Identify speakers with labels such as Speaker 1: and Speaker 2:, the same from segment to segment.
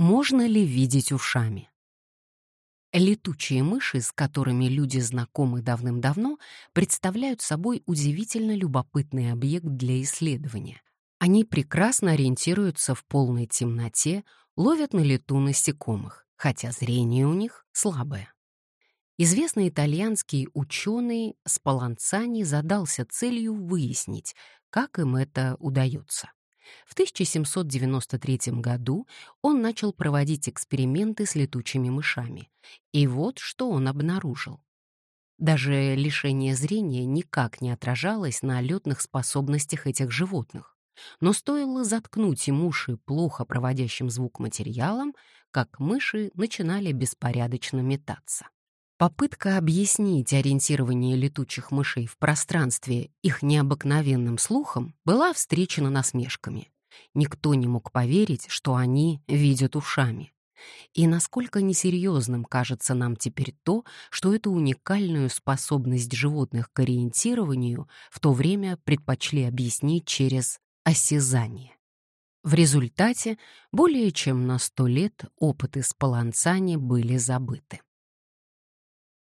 Speaker 1: Можно ли видеть ушами? Летучие мыши, с которыми люди знакомы давным-давно, представляют собой удивительно любопытный объект для исследования. Они прекрасно ориентируются в полной темноте, ловят на лету насекомых, хотя зрение у них слабое. Известный итальянский ученый Спаланцани задался целью выяснить, как им это удается. В 1793 году он начал проводить эксперименты с летучими мышами. И вот что он обнаружил. Даже лишение зрения никак не отражалось на летных способностях этих животных. Но стоило заткнуть им уши плохо проводящим звук материалом, как мыши начинали беспорядочно метаться. Попытка объяснить ориентирование летучих мышей в пространстве их необыкновенным слухом была встречена насмешками. Никто не мог поверить, что они видят ушами. И насколько несерьезным кажется нам теперь то, что эту уникальную способность животных к ориентированию в то время предпочли объяснить через осязание. В результате более чем на сто лет опыты с Паланцани были забыты.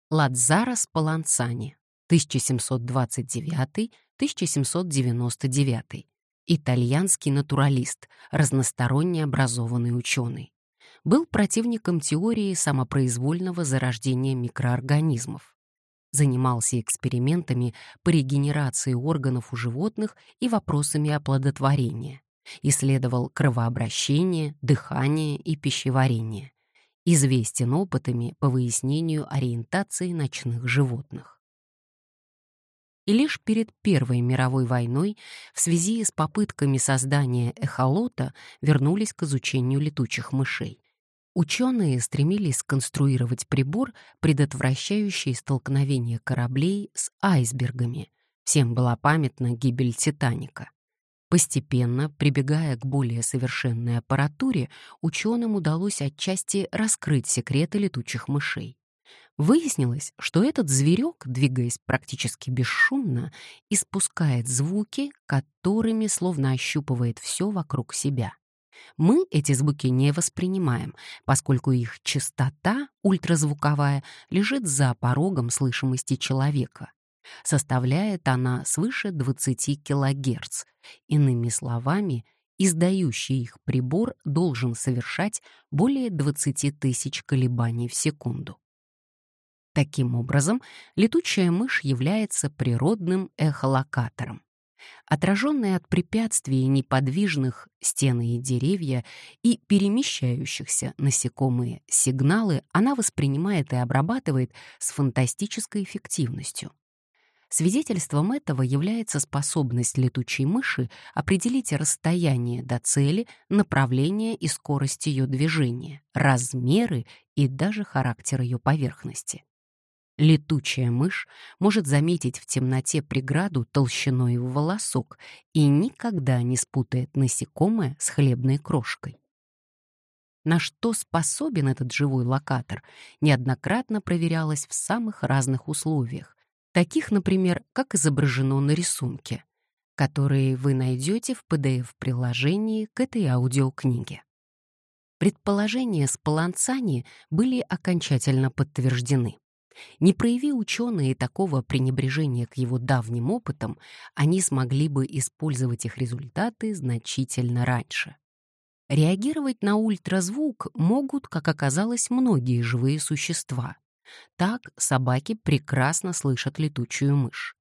Speaker 1: Ладзара Спаланцани, 1729-1799, итальянский натуралист, разносторонне образованный ученый. Был противником теории самопроизвольного зарождения микроорганизмов. Занимался экспериментами по регенерации органов у животных и вопросами оплодотворения. Исследовал кровообращение, дыхание и пищеварение известен опытами по выяснению ориентации ночных животных. И лишь перед Первой мировой войной в связи с попытками создания эхолота вернулись к изучению летучих мышей. Ученые стремились сконструировать прибор, предотвращающий столкновение кораблей с айсбергами. Всем была памятна гибель «Титаника». Постепенно, прибегая к более совершенной аппаратуре, ученым удалось отчасти раскрыть секреты летучих мышей. Выяснилось, что этот зверек, двигаясь практически бесшумно, испускает звуки, которыми словно ощупывает все вокруг себя. Мы эти звуки не воспринимаем, поскольку их частота, ультразвуковая, лежит за порогом слышимости человека. Составляет она свыше 20 кГц. Иными словами, издающий их прибор должен совершать более 20 тысяч колебаний в секунду. Таким образом, летучая мышь является природным эхолокатором. Отраженные от препятствий неподвижных стены и деревья и перемещающихся насекомые сигналы она воспринимает и обрабатывает с фантастической эффективностью. Свидетельством этого является способность летучей мыши определить расстояние до цели, направление и скорость ее движения, размеры и даже характер ее поверхности. Летучая мышь может заметить в темноте преграду толщиной в волосок и никогда не спутает насекомое с хлебной крошкой. На что способен этот живой локатор, неоднократно проверялось в самых разных условиях, таких, например, как изображено на рисунке, которые вы найдете в PDF-приложении к этой аудиокниге. Предположения Спаланцани были окончательно подтверждены. Не прояви ученые такого пренебрежения к его давним опытам, они смогли бы использовать их результаты значительно раньше. Реагировать на ультразвук могут, как оказалось, многие живые существа. Так собаки прекрасно слышат летучую мышь.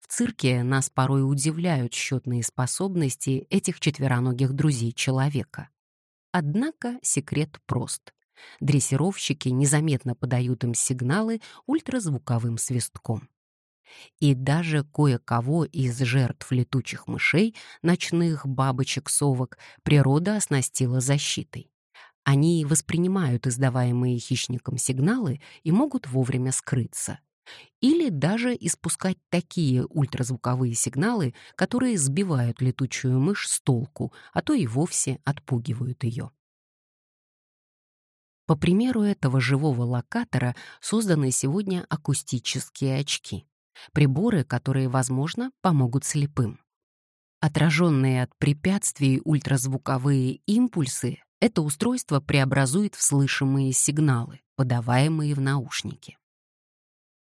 Speaker 1: В цирке нас порой удивляют счетные способности этих четвероногих друзей человека. Однако секрет прост. Дрессировщики незаметно подают им сигналы ультразвуковым свистком. И даже кое-кого из жертв летучих мышей, ночных бабочек-совок, природа оснастила защитой. Они воспринимают издаваемые хищником сигналы и могут вовремя скрыться. Или даже испускать такие ультразвуковые сигналы, которые сбивают летучую мышь с толку, а то и вовсе отпугивают ее. По примеру этого живого локатора созданы сегодня акустические очки, приборы, которые, возможно, помогут слепым. Отраженные от препятствий ультразвуковые импульсы Это устройство преобразует в слышимые сигналы, подаваемые в наушники.